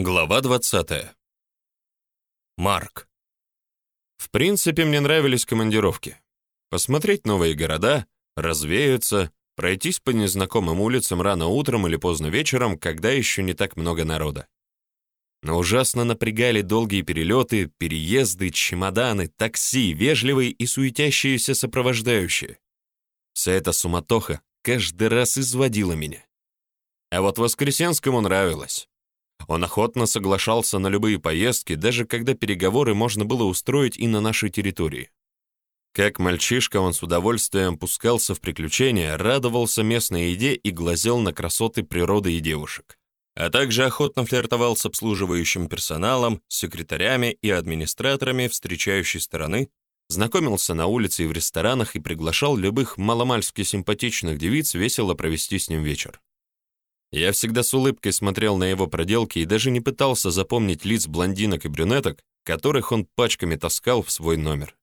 Глава 20. Марк. В принципе, мне нравились командировки. Посмотреть новые города, развеяться, пройтись по незнакомым улицам рано утром или поздно вечером, когда еще не так много народа. Но ужасно напрягали долгие перелеты, переезды, чемоданы, такси, вежливые и суетящиеся сопровождающие. Вся эта суматоха каждый раз изводила меня. А вот Воскресенскому нравилось. Он охотно соглашался на любые поездки, даже когда переговоры можно было устроить и на нашей территории. Как мальчишка он с удовольствием пускался в приключения, радовался местной еде и глазел на красоты природы и девушек. А также охотно флиртовал с обслуживающим персоналом, секретарями и администраторами встречающей стороны, знакомился на улице и в ресторанах и приглашал любых маломальски симпатичных девиц весело провести с ним вечер. Я всегда с улыбкой смотрел на его проделки и даже не пытался запомнить лиц блондинок и брюнеток, которых он пачками таскал в свой номер.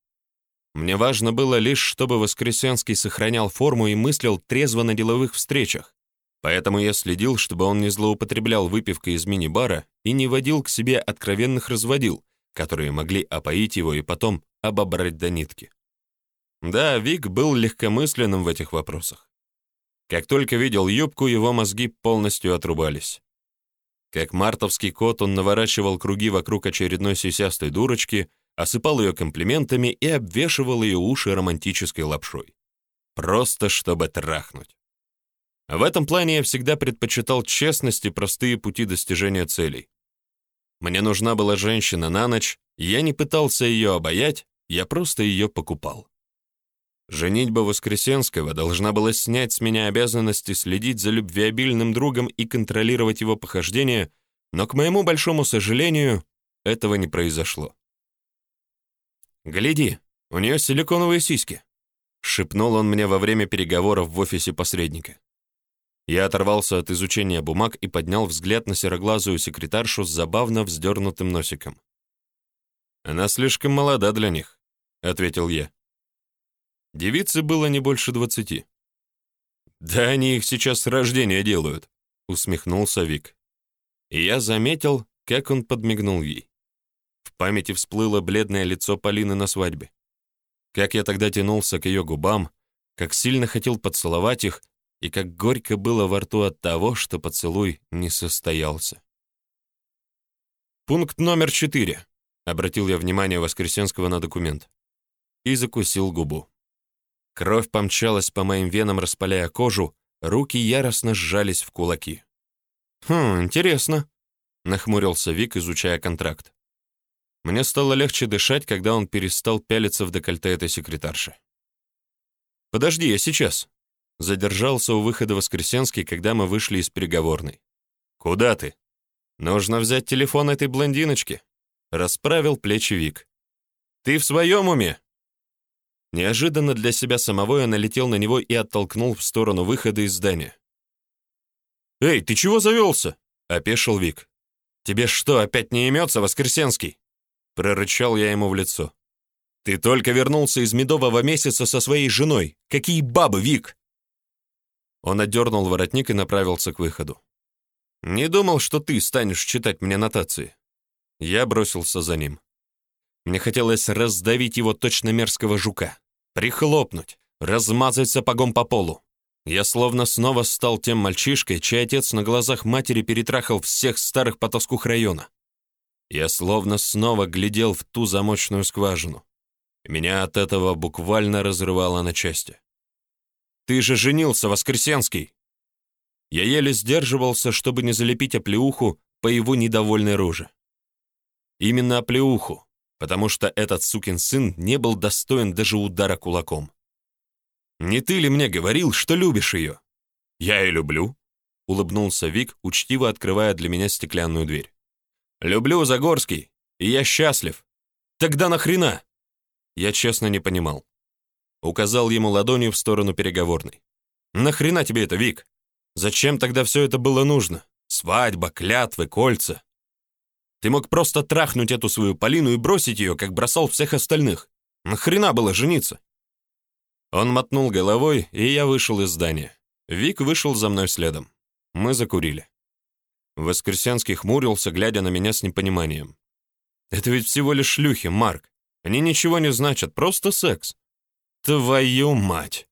Мне важно было лишь, чтобы Воскресенский сохранял форму и мыслил трезво на деловых встречах, поэтому я следил, чтобы он не злоупотреблял выпивкой из мини-бара и не водил к себе откровенных разводил, которые могли опоить его и потом обобрать до нитки. Да, Вик был легкомысленным в этих вопросах. Как только видел юбку, его мозги полностью отрубались. Как мартовский кот, он наворачивал круги вокруг очередной сисястой дурочки, осыпал ее комплиментами и обвешивал ее уши романтической лапшой. Просто чтобы трахнуть. В этом плане я всегда предпочитал честность и простые пути достижения целей. Мне нужна была женщина на ночь, я не пытался ее обаять, я просто ее покупал. Женитьба Воскресенского должна была снять с меня обязанности следить за любвеобильным другом и контролировать его похождения, но, к моему большому сожалению, этого не произошло. «Гляди, у нее силиконовые сиськи», — шепнул он мне во время переговоров в офисе посредника. Я оторвался от изучения бумаг и поднял взгляд на сероглазую секретаршу с забавно вздернутым носиком. «Она слишком молода для них», — ответил я. Девице было не больше двадцати. «Да они их сейчас с рождения делают», — усмехнулся Вик. И я заметил, как он подмигнул ей. В памяти всплыло бледное лицо Полины на свадьбе. Как я тогда тянулся к ее губам, как сильно хотел поцеловать их, и как горько было во рту от того, что поцелуй не состоялся. «Пункт номер четыре», — обратил я внимание Воскресенского на документ. И закусил губу. Кровь помчалась по моим венам, распаляя кожу, руки яростно сжались в кулаки. «Хм, интересно», — нахмурился Вик, изучая контракт. Мне стало легче дышать, когда он перестал пялиться в декольте этой секретарши. «Подожди, я сейчас», — задержался у выхода Воскресенский, когда мы вышли из переговорной. «Куда ты?» «Нужно взять телефон этой блондиночки», — расправил плечи Вик. «Ты в своем уме?» Неожиданно для себя самого я налетел на него и оттолкнул в сторону выхода из здания. «Эй, ты чего завелся?» — опешил Вик. «Тебе что, опять не имется, Воскресенский?» Прорычал я ему в лицо. «Ты только вернулся из медового месяца со своей женой. Какие бабы, Вик!» Он отдернул воротник и направился к выходу. «Не думал, что ты станешь читать мне нотации». Я бросился за ним. Мне хотелось раздавить его точно мерзкого жука прихлопнуть, размазать сапогом по полу. Я словно снова стал тем мальчишкой, чей отец на глазах матери перетрахал всех старых потаскух района. Я словно снова глядел в ту замочную скважину. Меня от этого буквально разрывало на части. «Ты же женился, Воскресенский!» Я еле сдерживался, чтобы не залепить оплеуху по его недовольной роже. Именно оплеуху, потому что этот сукин сын не был достоин даже удара кулаком. «Не ты ли мне говорил, что любишь ее?» «Я и люблю», — улыбнулся Вик, учтиво открывая для меня стеклянную дверь. «Люблю Загорский, и я счастлив. Тогда нахрена?» Я честно не понимал. Указал ему ладонью в сторону переговорной. «Нахрена тебе это, Вик? Зачем тогда все это было нужно? Свадьба, клятвы, кольца. Ты мог просто трахнуть эту свою Полину и бросить ее, как бросал всех остальных. Нахрена было жениться?» Он мотнул головой, и я вышел из здания. Вик вышел за мной следом. Мы закурили. Воскресенский хмурился, глядя на меня с непониманием. «Это ведь всего лишь шлюхи, Марк. Они ничего не значат, просто секс». «Твою мать!»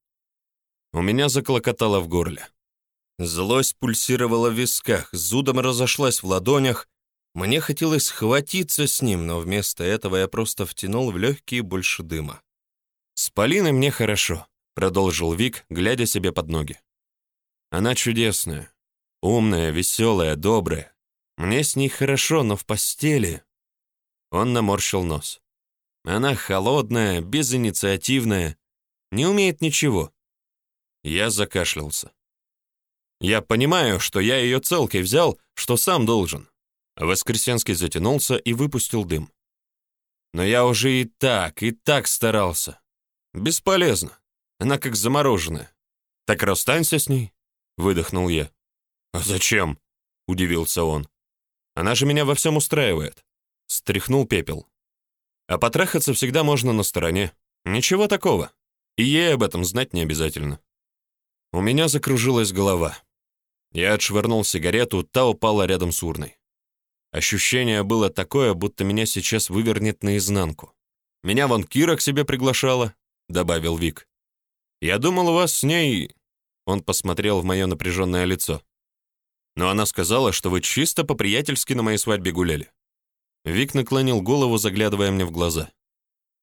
У меня заклокотало в горле. Злость пульсировала в висках, зудом разошлась в ладонях. Мне хотелось схватиться с ним, но вместо этого я просто втянул в легкие больше дыма. «С Полиной мне хорошо», — продолжил Вик, глядя себе под ноги. «Она чудесная, умная, веселая, добрая. Мне с ней хорошо, но в постели...» Он наморщил нос. «Она холодная, безинициативная, не умеет ничего». Я закашлялся. «Я понимаю, что я ее целкой взял, что сам должен». Воскресенский затянулся и выпустил дым. «Но я уже и так, и так старался. Бесполезно. Она как замороженная. Так расстанься с ней, выдохнул я. А зачем? удивился он. Она же меня во всем устраивает. Стряхнул пепел. А потрахаться всегда можно на стороне. Ничего такого. И ей об этом знать не обязательно. У меня закружилась голова. Я отшвырнул сигарету, та упала рядом с урной. Ощущение было такое, будто меня сейчас вывернет наизнанку. Меня вон Кира к себе приглашала, — добавил Вик. «Я думал, у вас с ней...» Он посмотрел в мое напряженное лицо. «Но она сказала, что вы чисто по-приятельски на моей свадьбе гуляли». Вик наклонил голову, заглядывая мне в глаза.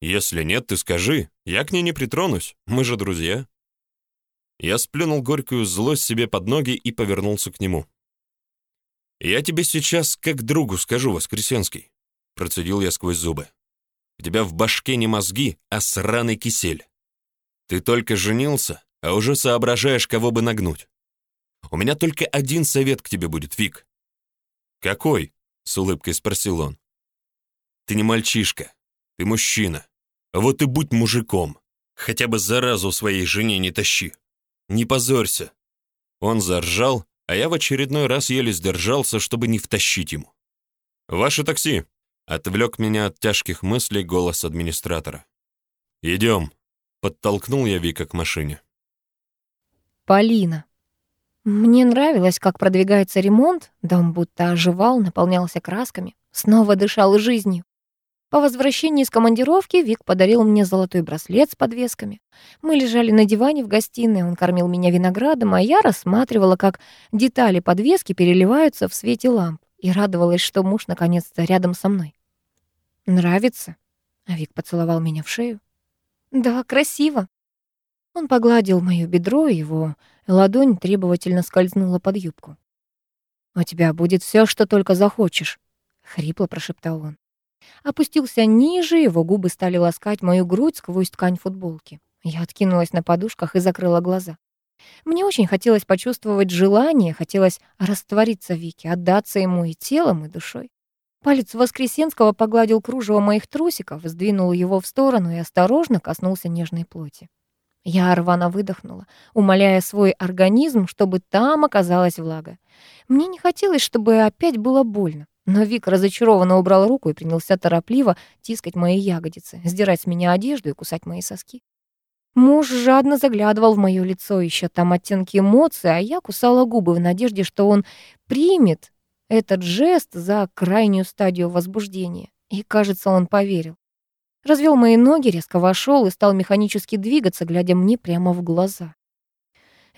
«Если нет, ты скажи. Я к ней не притронусь. Мы же друзья». Я сплюнул горькую злость себе под ноги и повернулся к нему. «Я тебе сейчас как другу скажу, Воскресенский», — процедил я сквозь зубы. У тебя в башке не мозги, а сраный кисель. Ты только женился, а уже соображаешь, кого бы нагнуть. У меня только один совет к тебе будет, Вик. Какой? С улыбкой спросил он. Ты не мальчишка, ты мужчина. Вот и будь мужиком. Хотя бы заразу своей жене не тащи. Не позорься. Он заржал, а я в очередной раз еле сдержался, чтобы не втащить ему. «Ваше такси!» Отвлек меня от тяжких мыслей голос администратора. «Идем», — подтолкнул я Вика к машине. Полина. Мне нравилось, как продвигается ремонт, дом будто оживал, наполнялся красками, снова дышал жизнью. По возвращении из командировки Вик подарил мне золотой браслет с подвесками. Мы лежали на диване в гостиной, он кормил меня виноградом, а я рассматривала, как детали подвески переливаются в свете ламп, и радовалась, что муж наконец-то рядом со мной. «Нравится?» Вик поцеловал меня в шею. «Да, красиво». Он погладил моё бедро, его ладонь требовательно скользнула под юбку. «У тебя будет всё, что только захочешь», — хрипло прошептал он. Опустился ниже, его губы стали ласкать мою грудь сквозь ткань футболки. Я откинулась на подушках и закрыла глаза. Мне очень хотелось почувствовать желание, хотелось раствориться в Вике, отдаться ему и телом, и душой. Палец Воскресенского погладил кружево моих трусиков, сдвинул его в сторону и осторожно коснулся нежной плоти. Я рвано выдохнула, умоляя свой организм, чтобы там оказалась влага. Мне не хотелось, чтобы опять было больно. Но Вик разочарованно убрал руку и принялся торопливо тискать мои ягодицы, сдирать с меня одежду и кусать мои соски. Муж жадно заглядывал в моё лицо, ища там оттенки эмоций, а я кусала губы в надежде, что он примет этот жест за крайнюю стадию возбуждения. И, кажется, он поверил. Развел мои ноги, резко вошел и стал механически двигаться, глядя мне прямо в глаза.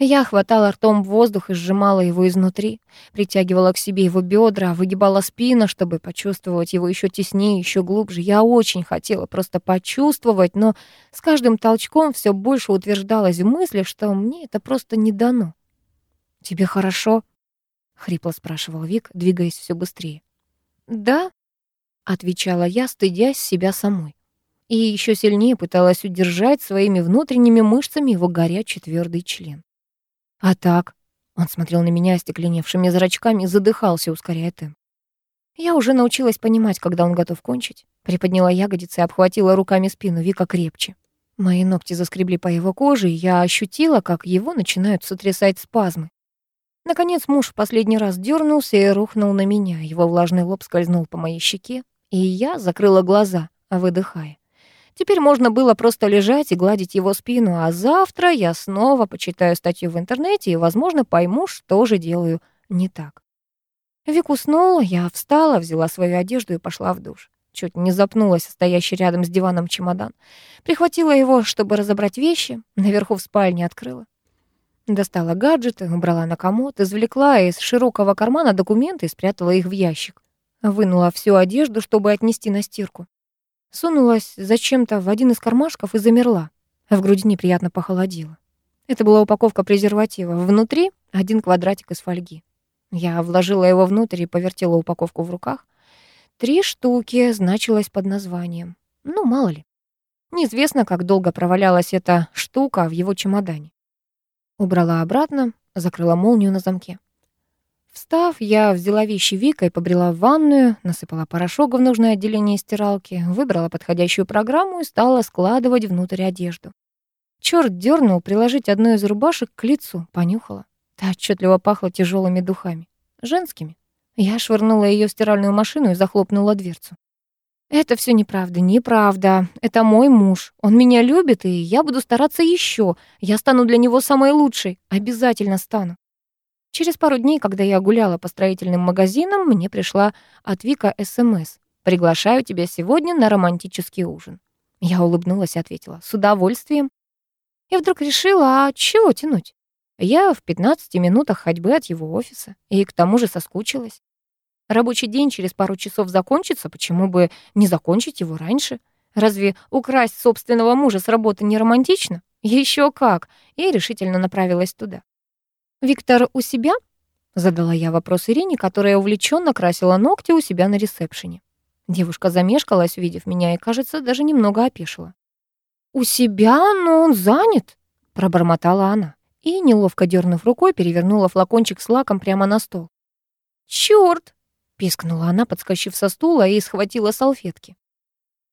Я хватала ртом воздух и сжимала его изнутри, притягивала к себе его бедра, выгибала спину, чтобы почувствовать его еще теснее, еще глубже. Я очень хотела просто почувствовать, но с каждым толчком все больше утверждалась в мысли, что мне это просто не дано. «Тебе хорошо?» хрипло спрашивал Вик, двигаясь все быстрее. Да, отвечала я, стыдясь себя самой. И еще сильнее пыталась удержать своими внутренними мышцами его горячий твердый член. А так, он смотрел на меня остекленевшими зрачками и задыхался, ускоряя темп. Я уже научилась понимать, когда он готов кончить. Приподняла ягодицы и обхватила руками спину Вика крепче. Мои ногти заскребли по его коже, и я ощутила, как его начинают сотрясать спазмы. Наконец муж в последний раз дернулся и рухнул на меня. Его влажный лоб скользнул по моей щеке, и я закрыла глаза, выдыхая. Теперь можно было просто лежать и гладить его спину, а завтра я снова почитаю статью в интернете и, возможно, пойму, что же делаю не так. Вик уснула, я встала, взяла свою одежду и пошла в душ. Чуть не запнулась стоящий рядом с диваном чемодан. Прихватила его, чтобы разобрать вещи, наверху в спальне открыла. Достала гаджеты, убрала на комод, извлекла из широкого кармана документы и спрятала их в ящик. Вынула всю одежду, чтобы отнести на стирку. Сунулась зачем-то в один из кармашков и замерла. В груди неприятно похолодело. Это была упаковка презерватива. Внутри один квадратик из фольги. Я вложила его внутрь и повертела упаковку в руках. Три штуки значилось под названием. Ну, мало ли. Неизвестно, как долго провалялась эта штука в его чемодане. Убрала обратно, закрыла молнию на замке. Встав, я взяла вещи Вика и побрела в ванную, насыпала порошок в нужное отделение стиралки, выбрала подходящую программу и стала складывать внутрь одежду. Чёрт дернул приложить одну из рубашек к лицу, понюхала. Та отчетливо пахла тяжелыми духами. Женскими. Я швырнула ее в стиральную машину и захлопнула дверцу. Это все неправда, неправда. Это мой муж. Он меня любит, и я буду стараться еще. Я стану для него самой лучшей. Обязательно стану. Через пару дней, когда я гуляла по строительным магазинам, мне пришла от Вика СМС. «Приглашаю тебя сегодня на романтический ужин». Я улыбнулась и ответила «С удовольствием». Я вдруг решила, а чего тянуть? Я в 15 минутах ходьбы от его офиса, и к тому же соскучилась. Рабочий день через пару часов закончится, почему бы не закончить его раньше? Разве украсть собственного мужа с работы не романтично? Еще как! И решительно направилась туда. «Виктор у себя?» — задала я вопрос Ирине, которая увлеченно красила ногти у себя на ресепшене. Девушка замешкалась, увидев меня, и, кажется, даже немного опешила. «У себя, но он занят», — пробормотала она и, неловко дернув рукой, перевернула флакончик с лаком прямо на стол. «Чёрт!» — пискнула она, подскочив со стула и схватила салфетки.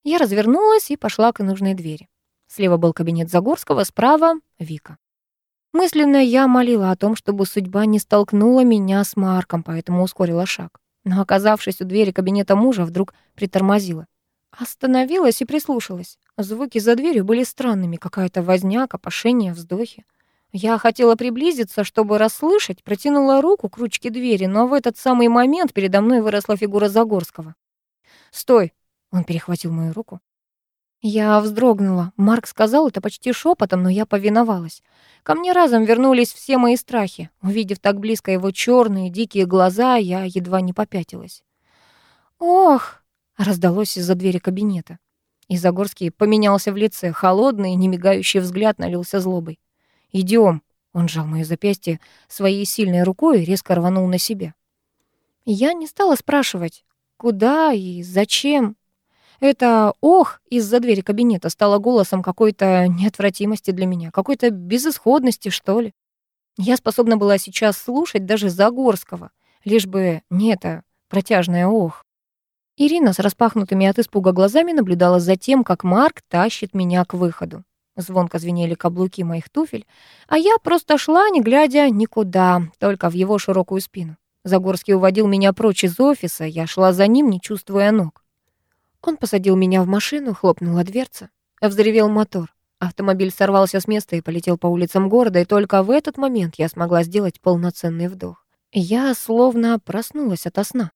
Я развернулась и пошла к нужной двери. Слева был кабинет Загорского, справа — Вика. Мысленно я молила о том, чтобы судьба не столкнула меня с Марком, поэтому ускорила шаг. Но, оказавшись у двери кабинета мужа, вдруг притормозила. Остановилась и прислушалась. Звуки за дверью были странными, какая-то возня, копошение, вздохи. Я хотела приблизиться, чтобы расслышать, протянула руку к ручке двери, но в этот самый момент передо мной выросла фигура Загорского. «Стой!» — он перехватил мою руку. Я вздрогнула. Марк сказал это почти шепотом, но я повиновалась. Ко мне разом вернулись все мои страхи. Увидев так близко его черные дикие глаза, я едва не попятилась. «Ох!» — раздалось из-за двери кабинета. И Загорский поменялся в лице, холодный, немигающий взгляд налился злобой. Идем. Он сжал моё запястье своей сильной рукой и резко рванул на себя. Я не стала спрашивать, куда и зачем. Это «ох» из-за двери кабинета стало голосом какой-то неотвратимости для меня, какой-то безысходности, что ли. Я способна была сейчас слушать даже Загорского, лишь бы не это протяжное «ох». Ирина с распахнутыми от испуга глазами наблюдала за тем, как Марк тащит меня к выходу. Звонко звенели каблуки моих туфель, а я просто шла, не глядя никуда, только в его широкую спину. Загорский уводил меня прочь из офиса, я шла за ним, не чувствуя ног. Он посадил меня в машину, хлопнула дверца. Взревел мотор. Автомобиль сорвался с места и полетел по улицам города, и только в этот момент я смогла сделать полноценный вдох. Я словно проснулась ото сна.